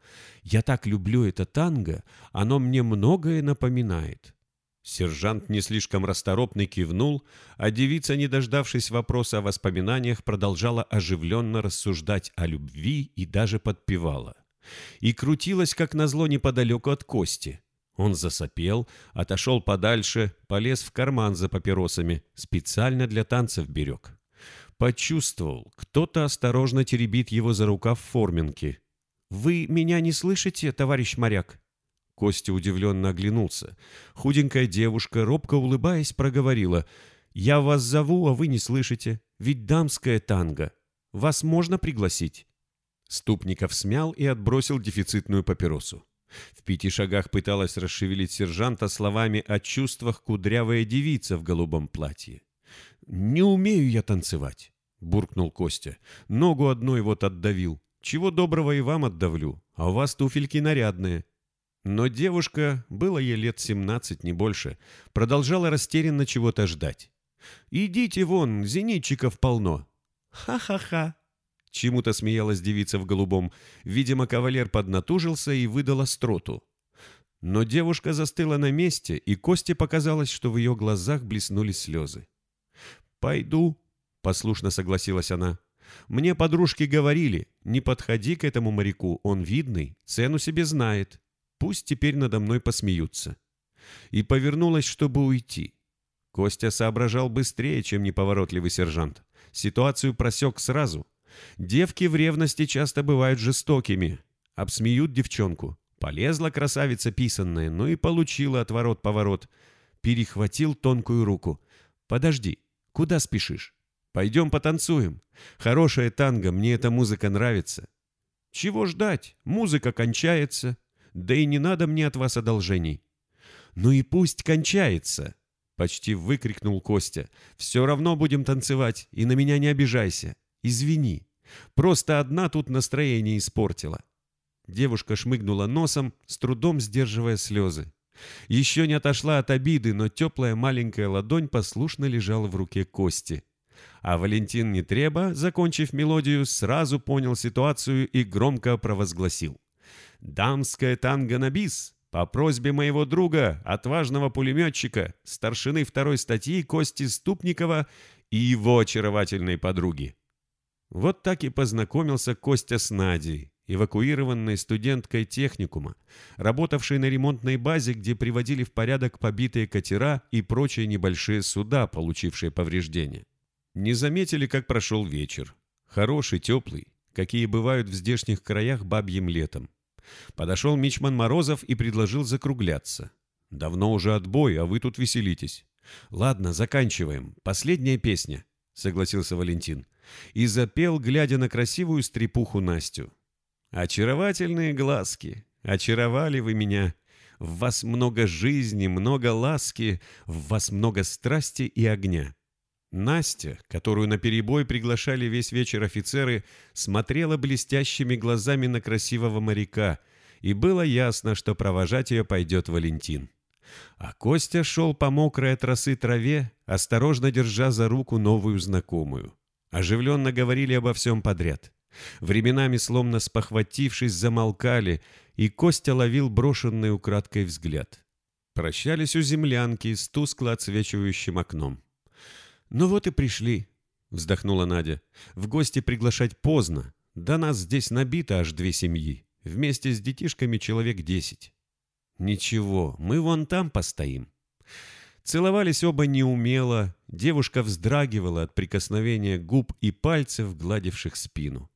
«Я так люблю это танго, оно мне многое напоминает». Сержант не слишком расторопный кивнул, а девица, не дождавшись вопроса о воспоминаниях, продолжала оживленно рассуждать о любви и даже подпевала. И крутилась, как назло, неподалеку от Кости. Он засопел, отошел подальше, полез в карман за папиросами, специально для танцев берег. Почувствовал, кто-то осторожно теребит его за рукав форменки. «Вы меня не слышите, товарищ моряк?» Костя удивленно оглянулся. Худенькая девушка, робко улыбаясь, проговорила. «Я вас зову, а вы не слышите. Ведь дамская танго. Вас можно пригласить?» Ступников смял и отбросил дефицитную папиросу. В пяти шагах пыталась расшевелить сержанта словами о чувствах кудрявая девица в голубом платье. «Не умею я танцевать», — буркнул Костя. «Ногу одной вот отдавил. Чего доброго и вам отдавлю, а у вас туфельки нарядные». Но девушка, было ей лет семнадцать, не больше, продолжала растерянно чего-то ждать. «Идите вон, зенитчиков полно». «Ха-ха-ха», Чему-то смеялась девица в голубом. Видимо, кавалер поднатужился и выдал остроту. Но девушка застыла на месте, и Косте показалось, что в ее глазах блеснули слезы. «Пойду», — послушно согласилась она. «Мне подружки говорили, не подходи к этому моряку, он видный, цену себе знает. Пусть теперь надо мной посмеются». И повернулась, чтобы уйти. Костя соображал быстрее, чем неповоротливый сержант. Ситуацию просек сразу. Девки в ревности часто бывают жестокими. Обсмеют девчонку. Полезла красавица писанная, ну и получила отворот-поворот. Перехватил тонкую руку. «Подожди, куда спешишь? Пойдем потанцуем. Хорошая танго, мне эта музыка нравится». «Чего ждать? Музыка кончается. Да и не надо мне от вас одолжений». «Ну и пусть кончается!» Почти выкрикнул Костя. «Все равно будем танцевать, и на меня не обижайся. Извини. Просто одна тут настроение испортила». Девушка шмыгнула носом, с трудом сдерживая слезы. Еще не отошла от обиды, но теплая маленькая ладонь послушно лежала в руке Кости. А Валентин Нетреба, закончив мелодию, сразу понял ситуацию и громко провозгласил. «Дамская танго на бис! По просьбе моего друга, отважного пулеметчика, старшины второй статьи Кости Ступникова и его очаровательной подруги». Вот так и познакомился Костя с Надей, эвакуированной студенткой техникума, работавшей на ремонтной базе, где приводили в порядок побитые катера и прочие небольшие суда, получившие повреждения. Не заметили, как прошел вечер. Хороший, теплый, какие бывают в здешних краях бабьим летом. Подошел Мичман Морозов и предложил закругляться. «Давно уже отбой, а вы тут веселитесь». «Ладно, заканчиваем. Последняя песня», — согласился Валентин и запел, глядя на красивую стрепуху Настю. «Очаровательные глазки, очаровали вы меня. В вас много жизни, много ласки, в вас много страсти и огня». Настя, которую на перебой приглашали весь вечер офицеры, смотрела блестящими глазами на красивого моряка, и было ясно, что провожать ее пойдет Валентин. А Костя шел по мокрой от траве, осторожно держа за руку новую знакомую. Оживленно говорили обо всем подряд. Временами, словно спохватившись, замолкали, и Костя ловил брошенный украдкой взгляд. Прощались у землянки с тускло отсвечивающим окном. «Ну вот и пришли», — вздохнула Надя. «В гости приглашать поздно. Да нас здесь набито аж две семьи. Вместе с детишками человек десять». «Ничего, мы вон там постоим». Целовались оба неумело, девушка вздрагивала от прикосновения губ и пальцев, гладивших спину.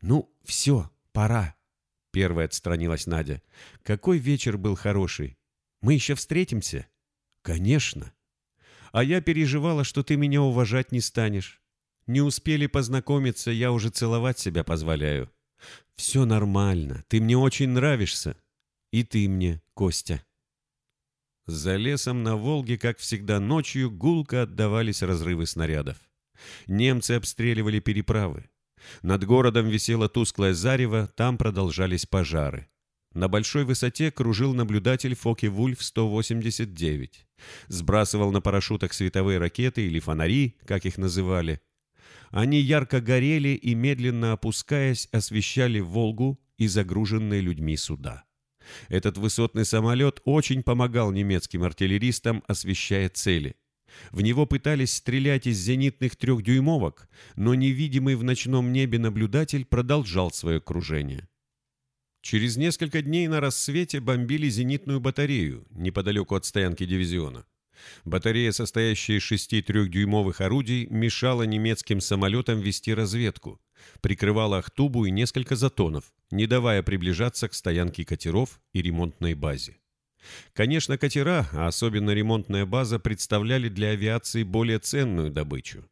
«Ну, все, пора», — первая отстранилась Надя. «Какой вечер был хороший. Мы еще встретимся?» «Конечно. А я переживала, что ты меня уважать не станешь. Не успели познакомиться, я уже целовать себя позволяю. Все нормально, ты мне очень нравишься. И ты мне, Костя». За лесом на Волге, как всегда ночью, гулко отдавались разрывы снарядов. Немцы обстреливали переправы. Над городом висело тусклое зарево, там продолжались пожары. На большой высоте кружил наблюдатель Фоки-Вульф-189. Сбрасывал на парашютах световые ракеты или фонари, как их называли. Они ярко горели и, медленно опускаясь, освещали Волгу и загруженные людьми суда. Этот высотный самолет очень помогал немецким артиллеристам, освещая цели. В него пытались стрелять из зенитных трехдюймовок, но невидимый в ночном небе наблюдатель продолжал свое кружение. Через несколько дней на рассвете бомбили зенитную батарею неподалеку от стоянки дивизиона. Батарея, состоящая из шести трехдюймовых орудий, мешала немецким самолетам вести разведку, прикрывала Ахтубу и несколько затонов, не давая приближаться к стоянке катеров и ремонтной базе. Конечно, катера, а особенно ремонтная база, представляли для авиации более ценную добычу.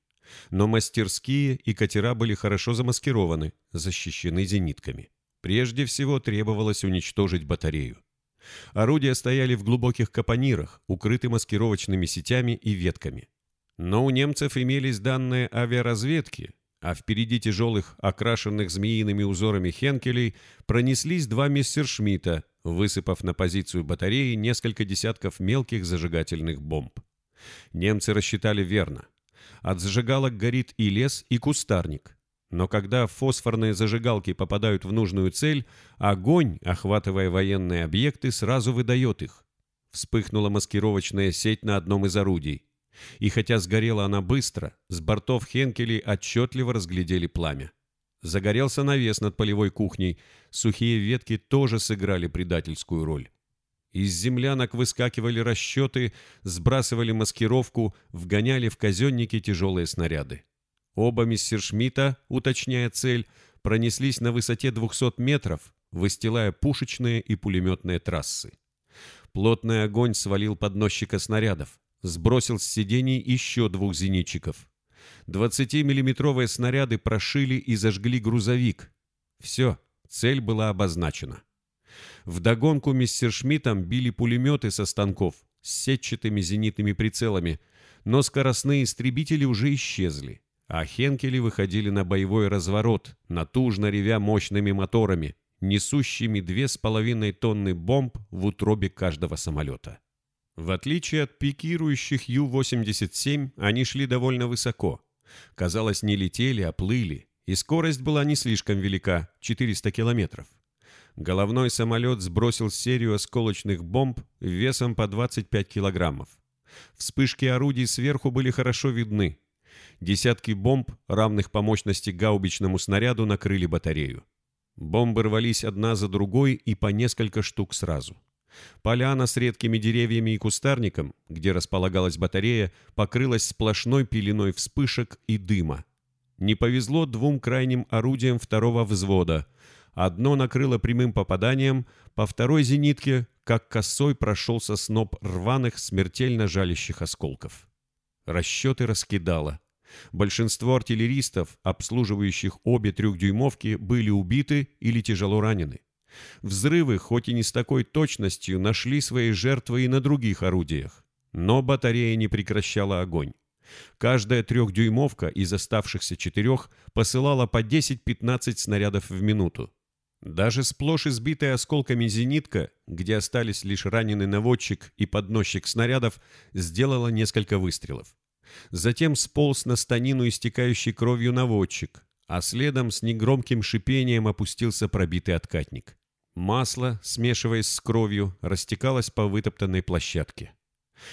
Но мастерские и катера были хорошо замаскированы, защищены зенитками. Прежде всего требовалось уничтожить батарею. Орудия стояли в глубоких капонирах, укрыты маскировочными сетями и ветками. Но у немцев имелись данные авиаразведки, а впереди тяжелых, окрашенных змеиными узорами хенкелей, пронеслись два мессершмитта, высыпав на позицию батареи несколько десятков мелких зажигательных бомб. Немцы рассчитали верно. От зажигалок горит и лес, и кустарник. Но когда фосфорные зажигалки попадают в нужную цель, огонь, охватывая военные объекты, сразу выдает их. Вспыхнула маскировочная сеть на одном из орудий. И хотя сгорела она быстро, с бортов Хенкели отчетливо разглядели пламя. Загорелся навес над полевой кухней, сухие ветки тоже сыграли предательскую роль. Из землянок выскакивали расчеты, сбрасывали маскировку, вгоняли в казенники тяжелые снаряды. Оба мессершмитта, уточняя цель, пронеслись на высоте 200 метров, выстилая пушечные и пулеметные трассы. Плотный огонь свалил подносчика снарядов, сбросил с сидений еще двух зенитчиков. 20-миллиметровые снаряды прошили и зажгли грузовик. Все, цель была обозначена. Вдогонку мессершмиттам били пулеметы со станков с сетчатыми зенитными прицелами, но скоростные истребители уже исчезли а Хенкели выходили на боевой разворот, натужно ревя мощными моторами, несущими две с половиной тонны бомб в утробе каждого самолета. В отличие от пикирующих Ю-87, они шли довольно высоко. Казалось, не летели, а плыли, и скорость была не слишком велика – 400 километров. Головной самолет сбросил серию осколочных бомб весом по 25 килограммов. Вспышки орудий сверху были хорошо видны, Десятки бомб, равных по мощности гаубичному снаряду, накрыли батарею. Бомбы рвались одна за другой и по несколько штук сразу. Поляна с редкими деревьями и кустарником, где располагалась батарея, покрылась сплошной пеленой вспышек и дыма. Не повезло двум крайним орудиям второго взвода. Одно накрыло прямым попаданием, по второй зенитке, как косой, прошелся сноп рваных, смертельно жалящих осколков. Расчеты раскидало. Большинство артиллеристов, обслуживающих обе трехдюймовки, были убиты или тяжело ранены. Взрывы, хоть и не с такой точностью, нашли свои жертвы и на других орудиях. Но батарея не прекращала огонь. Каждая трехдюймовка из оставшихся четырех посылала по 10-15 снарядов в минуту. Даже сплошь избитая осколками зенитка, где остались лишь раненый наводчик и подносчик снарядов, сделала несколько выстрелов. Затем сполз на станину истекающий кровью наводчик, а следом с негромким шипением опустился пробитый откатник. Масло, смешиваясь с кровью, растекалось по вытоптанной площадке.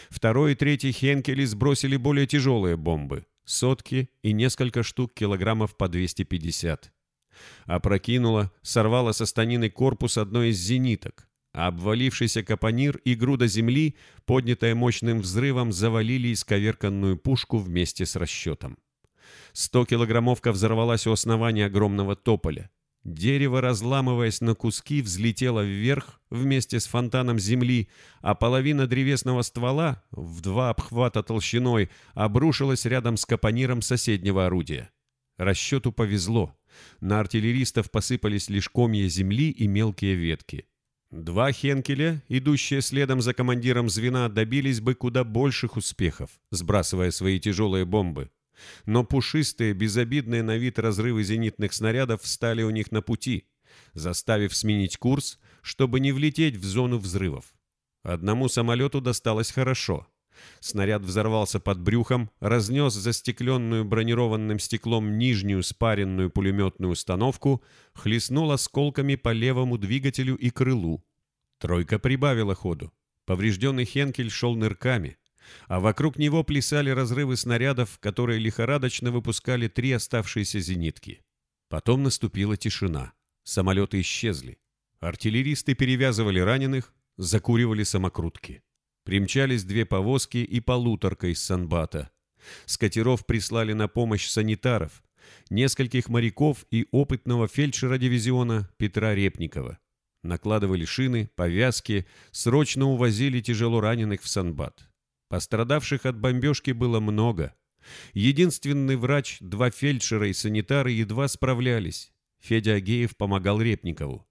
Второй и третий Хенкели сбросили более тяжелые бомбы, сотки и несколько штук килограммов по 250. Опрокинуло, сорвало со станины корпус одной из зениток, а обвалившийся капонир и груда земли, поднятая мощным взрывом, завалили исковерканную пушку вместе с расчетом. Сто килограммовка взорвалась у основания огромного тополя. Дерево, разламываясь на куски, взлетело вверх вместе с фонтаном земли, а половина древесного ствола, в два обхвата толщиной, обрушилась рядом с капониром соседнего орудия. Расчету повезло. На артиллеристов посыпались лишь комья земли и мелкие ветки. Два Хенкеля, идущие следом за командиром звена, добились бы куда больших успехов, сбрасывая свои тяжелые бомбы. Но пушистые, безобидные на вид разрывы зенитных снарядов встали у них на пути, заставив сменить курс, чтобы не влететь в зону взрывов. Одному самолету досталось хорошо. Снаряд взорвался под брюхом, разнес застекленную бронированным стеклом нижнюю спаренную пулеметную установку, хлестнул осколками по левому двигателю и крылу. Тройка прибавила ходу. Поврежденный Хенкель шел нырками, а вокруг него плясали разрывы снарядов, которые лихорадочно выпускали три оставшиеся зенитки. Потом наступила тишина. Самолеты исчезли. Артиллеристы перевязывали раненых, закуривали самокрутки. Примчались две повозки и полуторка из Санбата. С прислали на помощь санитаров, нескольких моряков и опытного фельдшера дивизиона Петра Репникова. Накладывали шины, повязки, срочно увозили тяжело раненых в Санбат. Пострадавших от бомбежки было много. Единственный врач, два фельдшера и санитары едва справлялись. Федя Агеев помогал Репникову.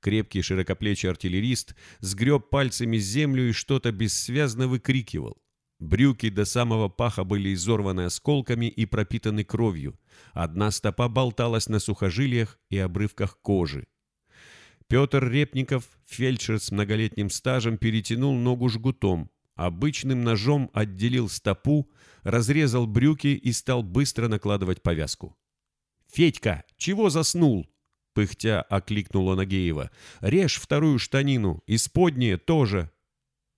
Крепкий широкоплечий артиллерист сгреб пальцами землю и что-то бессвязно выкрикивал. Брюки до самого паха были изорваны осколками и пропитаны кровью. Одна стопа болталась на сухожилиях и обрывках кожи. Петр Репников, фельдшер с многолетним стажем, перетянул ногу жгутом, обычным ножом отделил стопу, разрезал брюки и стал быстро накладывать повязку. «Федька, чего заснул?» Пыхтя окликнула Нагеева. «Режь вторую штанину, исподние тоже!»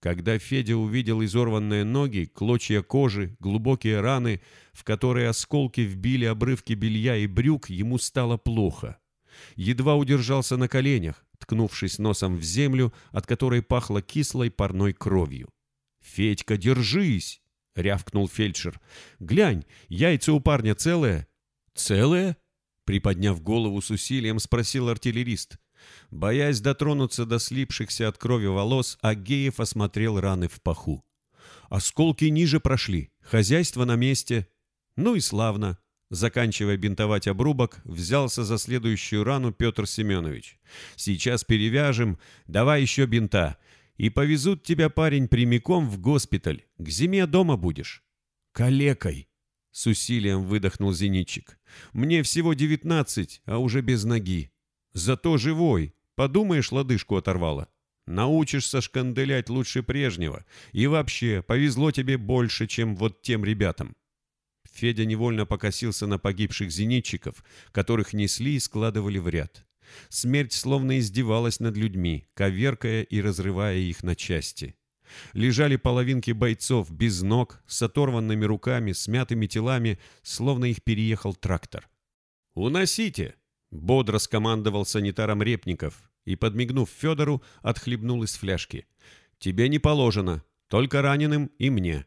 Когда Федя увидел изорванные ноги, клочья кожи, глубокие раны, в которые осколки вбили обрывки белья и брюк, ему стало плохо едва удержался на коленях, ткнувшись носом в землю, от которой пахло кислой парной кровью. «Федька, держись!» — рявкнул фельдшер. «Глянь, яйца у парня целые?» «Целые?» — приподняв голову с усилием, спросил артиллерист. Боясь дотронуться до слипшихся от крови волос, Агеев осмотрел раны в паху. «Осколки ниже прошли, хозяйство на месте». «Ну и славно. Заканчивая бинтовать обрубок, взялся за следующую рану Петр Семенович. «Сейчас перевяжем, давай еще бинта, и повезут тебя, парень, прямиком в госпиталь. К зиме дома будешь». «Калекой!» — с усилием выдохнул зенитчик. «Мне всего девятнадцать, а уже без ноги. Зато живой. Подумаешь, лодыжку оторвало. Научишься шканделять лучше прежнего. И вообще, повезло тебе больше, чем вот тем ребятам». Федя невольно покосился на погибших зенитчиков, которых несли и складывали в ряд. Смерть словно издевалась над людьми, коверкая и разрывая их на части. Лежали половинки бойцов без ног, с оторванными руками, смятыми телами, словно их переехал трактор. «Уносите!» — бодро скомандовал санитаром Репников и, подмигнув Федору, отхлебнул из фляжки. «Тебе не положено, только раненым и мне».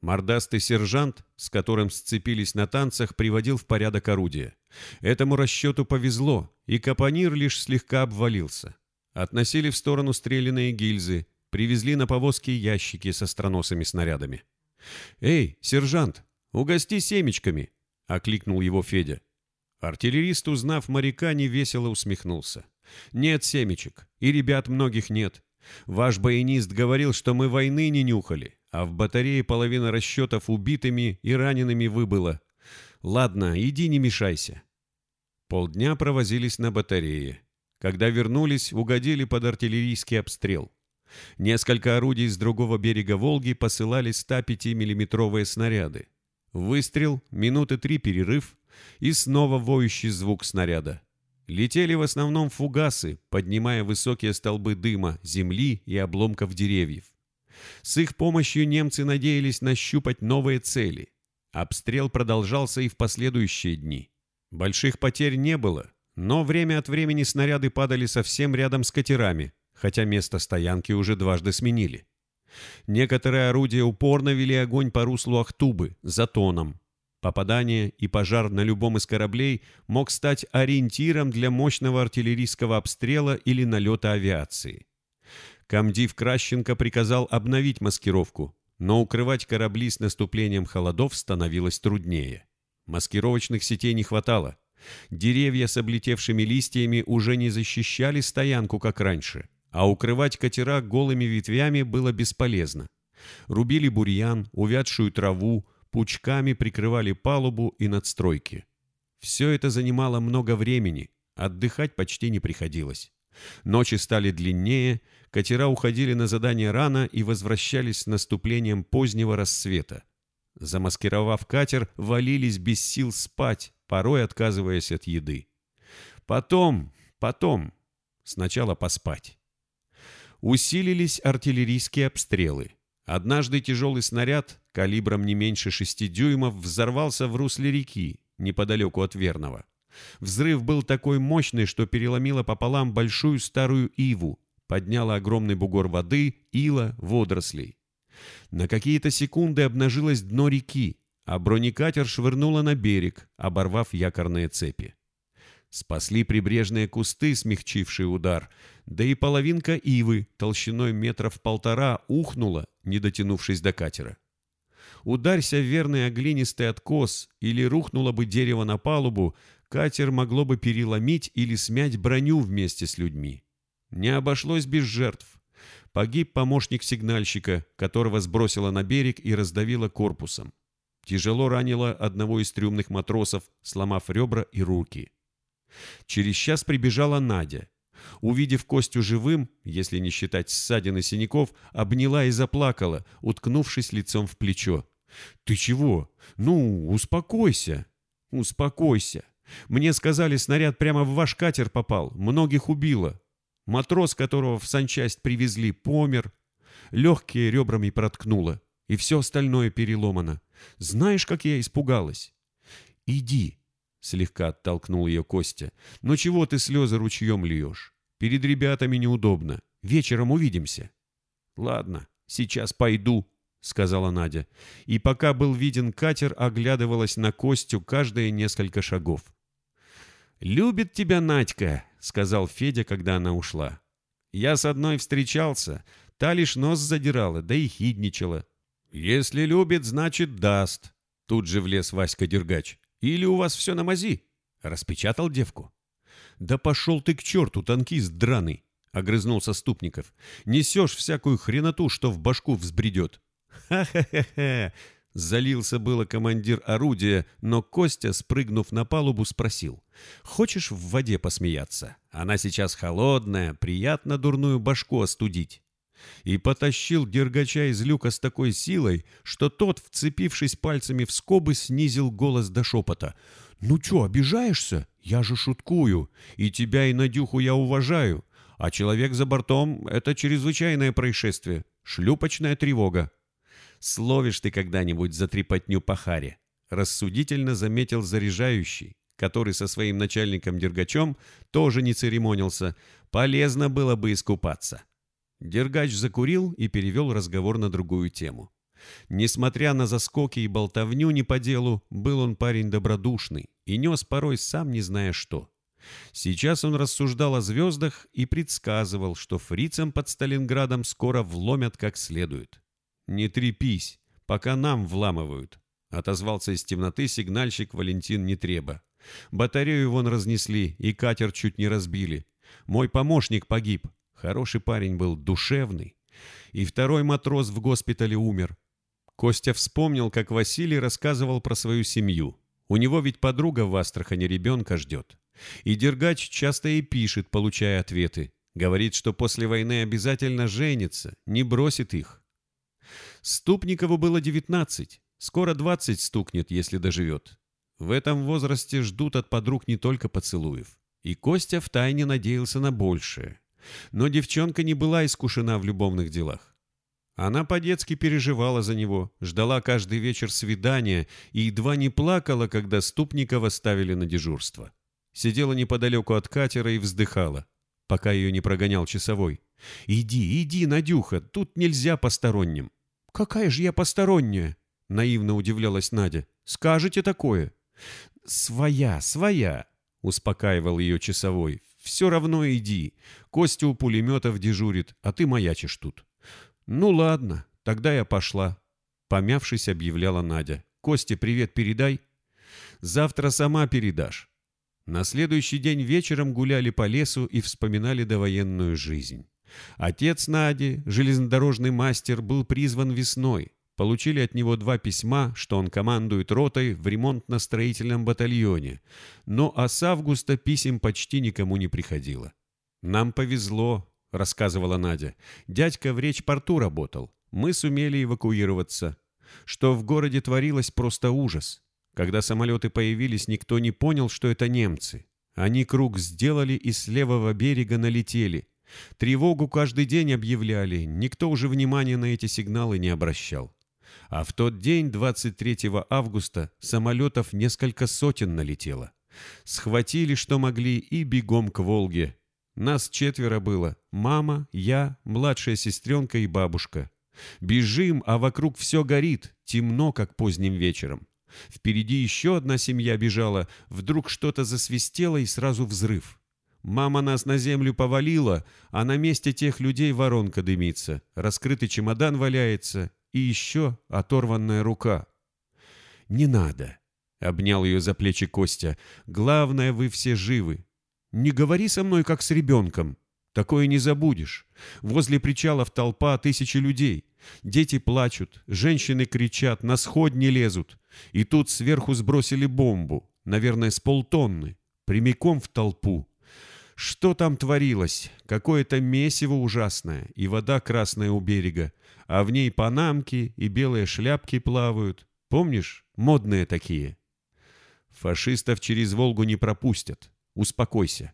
Мордастый сержант, с которым сцепились на танцах, приводил в порядок орудие. Этому расчету повезло, и капонир лишь слегка обвалился. Относили в сторону стрелянные гильзы, привезли на повозке ящики с остроносыми снарядами. «Эй, сержант, угости семечками!» — окликнул его Федя. Артиллерист, узнав моряка, невесело усмехнулся. «Нет семечек, и ребят многих нет. Ваш баянист говорил, что мы войны не нюхали, а в батарее половина расчетов убитыми и ранеными выбыла. Ладно, иди не мешайся. Полдня провозились на батарее. Когда вернулись, угодили под артиллерийский обстрел. Несколько орудий с другого берега Волги посылали 105 миллиметровые снаряды. Выстрел, минуты три перерыв и снова воющий звук снаряда. Летели в основном фугасы, поднимая высокие столбы дыма, земли и обломков деревьев. С их помощью немцы надеялись нащупать новые цели. Обстрел продолжался и в последующие дни. Больших потерь не было, но время от времени снаряды падали совсем рядом с катерами, хотя место стоянки уже дважды сменили. Некоторые орудия упорно вели огонь по руслу Ахтубы, за тоном. Попадание и пожар на любом из кораблей мог стать ориентиром для мощного артиллерийского обстрела или налета авиации. Камдив Кращенко приказал обновить маскировку, но укрывать корабли с наступлением холодов становилось труднее. Маскировочных сетей не хватало. Деревья с облетевшими листьями уже не защищали стоянку, как раньше, а укрывать катера голыми ветвями было бесполезно. Рубили бурьян, увядшую траву, пучками прикрывали палубу и надстройки. Все это занимало много времени, отдыхать почти не приходилось. Ночи стали длиннее, катера уходили на задание рано и возвращались с наступлением позднего рассвета. Замаскировав катер, валились без сил спать, порой отказываясь от еды. Потом, потом, сначала поспать. Усилились артиллерийские обстрелы. Однажды тяжелый снаряд, калибром не меньше шести дюймов, взорвался в русле реки, неподалеку от Верного. Взрыв был такой мощный, что переломило пополам большую старую иву, подняла огромный бугор воды, ила, водорослей. На какие-то секунды обнажилось дно реки, а бронекатер швырнуло на берег, оборвав якорные цепи. Спасли прибрежные кусты, смягчившие удар, да и половинка ивы толщиной метров полтора ухнула, не дотянувшись до катера. Ударься в верный оглинистый откос или рухнуло бы дерево на палубу, катер могло бы переломить или смять броню вместе с людьми. Не обошлось без жертв. Погиб помощник сигнальщика, которого сбросило на берег и раздавило корпусом. Тяжело ранило одного из трюмных матросов, сломав ребра и руки. Через час прибежала Надя. Увидев Костю живым, если не считать ссадин и синяков, обняла и заплакала, уткнувшись лицом в плечо. «Ты чего? Ну, успокойся!» «Успокойся! Мне сказали, снаряд прямо в ваш катер попал, многих убило. Матрос, которого в санчасть привезли, помер. Легкие ребрами проткнуло, и все остальное переломано. Знаешь, как я испугалась?» «Иди!» — слегка оттолкнул ее Костя. «Но чего ты слезы ручьем льешь? Перед ребятами неудобно. Вечером увидимся». «Ладно, сейчас пойду», — сказала Надя. И пока был виден катер, оглядывалась на Костю каждые несколько шагов. «Любит тебя Надька», — сказал Федя, когда она ушла. «Я с одной встречался, та лишь нос задирала, да и хидничала». «Если любит, значит, даст», — тут же влез Васька Дергач. «Или у вас все на мази?» — распечатал девку. «Да пошел ты к черту, танкист драный!» — огрызнулся Ступников. «Несешь всякую хреноту, что в башку взбредет. «Ха-ха-ха-ха!» — залился было командир орудия, но Костя, спрыгнув на палубу, спросил. «Хочешь в воде посмеяться? Она сейчас холодная, приятно дурную башку остудить». И потащил Дергача из люка с такой силой, что тот, вцепившись пальцами в скобы, снизил голос до шепота. «Ну чё, обижаешься? Я же шуткую. И тебя, и Надюху я уважаю. А человек за бортом — это чрезвычайное происшествие. Шлюпочная тревога. Словишь ты когда-нибудь за трепотню по харе?» Рассудительно заметил заряжающий, который со своим начальником Дергачом тоже не церемонился. Полезно было бы искупаться. Дергач закурил и перевел разговор на другую тему. Несмотря на заскоки и болтовню не по делу, был он парень добродушный и нес порой сам не зная что. Сейчас он рассуждал о звездах и предсказывал, что фрицам под Сталинградом скоро вломят как следует. «Не трепись, пока нам вламывают», — отозвался из темноты сигнальщик Валентин Нетреба. «Батарею вон разнесли, и катер чуть не разбили. Мой помощник погиб. Хороший парень был, душевный. И второй матрос в госпитале умер. Костя вспомнил, как Василий рассказывал про свою семью. У него ведь подруга в Астрахани ребенка ждет. И Дергач часто и пишет, получая ответы. Говорит, что после войны обязательно женится, не бросит их. Ступникову было 19, скоро 20 стукнет, если доживет. В этом возрасте ждут от подруг не только поцелуев. И Костя втайне надеялся на большее. Но девчонка не была искушена в любовных делах. Она по-детски переживала за него, ждала каждый вечер свидания и едва не плакала, когда Ступникова ставили на дежурство. Сидела неподалеку от катера и вздыхала, пока ее не прогонял часовой. «Иди, иди, Надюха, тут нельзя посторонним». «Какая же я посторонняя?» — наивно удивлялась Надя. «Скажете такое?» «Своя, своя!» — успокаивал ее часовой. «Все равно иди. Костя у пулеметов дежурит, а ты маячишь тут». «Ну ладно, тогда я пошла», — помявшись, объявляла Надя. «Косте привет передай». «Завтра сама передашь». На следующий день вечером гуляли по лесу и вспоминали довоенную жизнь. Отец Нади, железнодорожный мастер, был призван весной. Получили от него два письма, что он командует ротой в ремонтно-строительном батальоне. Но а с августа писем почти никому не приходило. «Нам повезло», — рассказывала Надя. «Дядька в речь-порту работал. Мы сумели эвакуироваться. Что в городе творилось, просто ужас. Когда самолеты появились, никто не понял, что это немцы. Они круг сделали и с левого берега налетели. Тревогу каждый день объявляли, никто уже внимания на эти сигналы не обращал. А в тот день, 23 августа, самолетов несколько сотен налетело. Схватили, что могли, и бегом к Волге. Нас четверо было. Мама, я, младшая сестренка и бабушка. Бежим, а вокруг все горит, темно, как поздним вечером. Впереди еще одна семья бежала, вдруг что-то засвистело и сразу взрыв. Мама нас на землю повалила, а на месте тех людей воронка дымится, раскрытый чемодан валяется и еще оторванная рука. «Не надо», — обнял ее за плечи Костя, — «главное, вы все живы. Не говори со мной, как с ребенком. Такое не забудешь. Возле причалов толпа тысячи людей. Дети плачут, женщины кричат, на сходни лезут. И тут сверху сбросили бомбу, наверное, с полтонны, прямиком в толпу. Что там творилось? Какое-то месиво ужасное, и вода красная у берега, а в ней панамки и белые шляпки плавают. Помнишь, модные такие? Фашистов через Волгу не пропустят. Успокойся.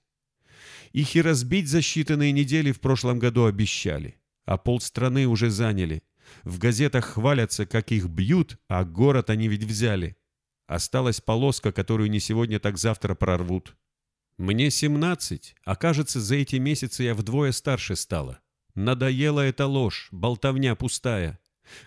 Их и разбить за считанные недели в прошлом году обещали, а полстраны уже заняли. В газетах хвалятся, как их бьют, а город они ведь взяли. Осталась полоска, которую не сегодня, так завтра прорвут. Мне 17, а кажется, за эти месяцы я вдвое старше стала. Надоела эта ложь, болтовня пустая.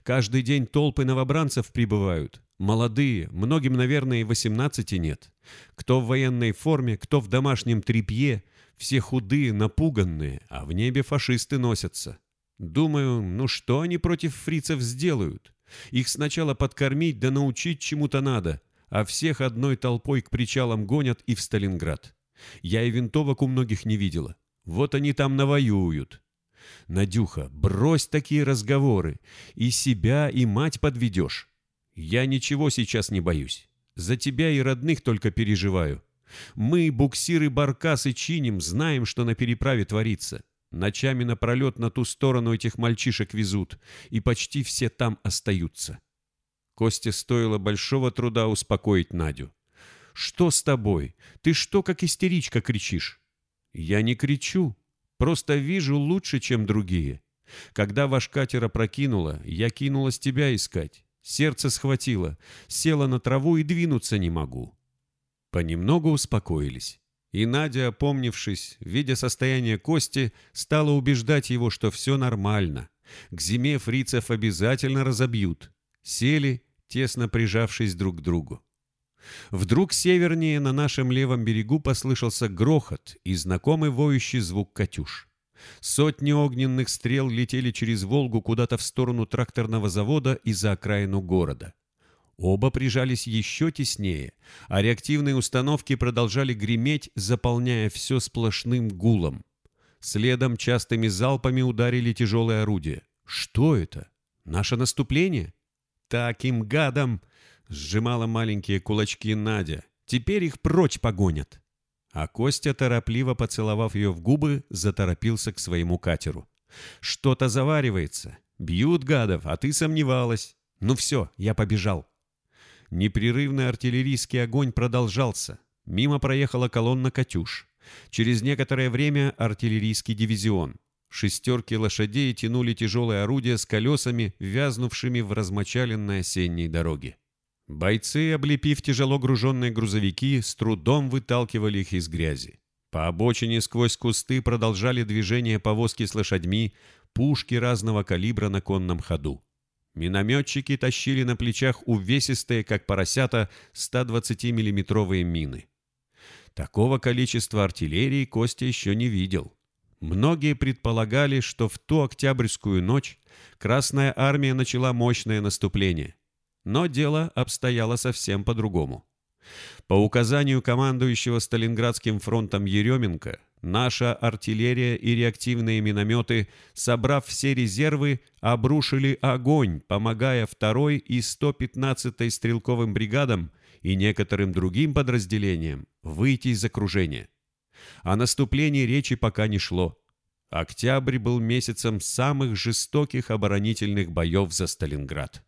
Каждый день толпы новобранцев прибывают. Молодые, многим, наверное, и 18 нет. Кто в военной форме, кто в домашнем тряпье, все худые, напуганные, а в небе фашисты носятся. Думаю, ну что они против фрицев сделают? Их сначала подкормить да научить чему-то надо, а всех одной толпой к причалам гонят и в Сталинград. Я и винтовок у многих не видела. Вот они там навоюют. Надюха, брось такие разговоры. И себя, и мать подведешь. Я ничего сейчас не боюсь. За тебя и родных только переживаю. Мы, буксиры-баркасы, чиним, знаем, что на переправе творится. Ночами напролет на ту сторону этих мальчишек везут, и почти все там остаются. Косте стоило большого труда успокоить Надю. «Что с тобой? Ты что, как истеричка, кричишь?» «Я не кричу. Просто вижу лучше, чем другие. Когда ваш катер опрокинула, я кинулась тебя искать. Сердце схватило, села на траву и двинуться не могу». Понемногу успокоились. И Надя, опомнившись, видя состояние Кости, стала убеждать его, что все нормально. К зиме фрицев обязательно разобьют. Сели, тесно прижавшись друг к другу. Вдруг севернее на нашем левом берегу послышался грохот и знакомый воющий звук «Катюш». Сотни огненных стрел летели через Волгу куда-то в сторону тракторного завода и за окраину города. Оба прижались еще теснее, а реактивные установки продолжали греметь, заполняя все сплошным гулом. Следом частыми залпами ударили тяжелые орудия. Что это? Наше наступление? Таким гадом! Сжимала маленькие кулачки Надя. Теперь их прочь погонят. А Костя, торопливо поцеловав ее в губы, заторопился к своему катеру. «Что-то заваривается. Бьют гадов, а ты сомневалась. Ну все, я побежал». Непрерывный артиллерийский огонь продолжался. Мимо проехала колонна «Катюш». Через некоторое время артиллерийский дивизион. Шестерки лошадей тянули тяжелые орудия с колесами, вязнувшими в размочаленной осенней дороге. Бойцы, облепив тяжело груженные грузовики, с трудом выталкивали их из грязи. По обочине сквозь кусты продолжали движение повозки с лошадьми, пушки разного калибра на конном ходу. Минометчики тащили на плечах увесистые, как поросята, 120-миллиметровые мины. Такого количества артиллерии Костя еще не видел. Многие предполагали, что в ту октябрьскую ночь Красная Армия начала мощное наступление. Но дело обстояло совсем по-другому. По указанию командующего Сталинградским фронтом Еременко, наша артиллерия и реактивные минометы, собрав все резервы, обрушили огонь, помогая 2-й и 115-й стрелковым бригадам и некоторым другим подразделениям выйти из окружения. О наступлении речи пока не шло. Октябрь был месяцем самых жестоких оборонительных боев за Сталинград.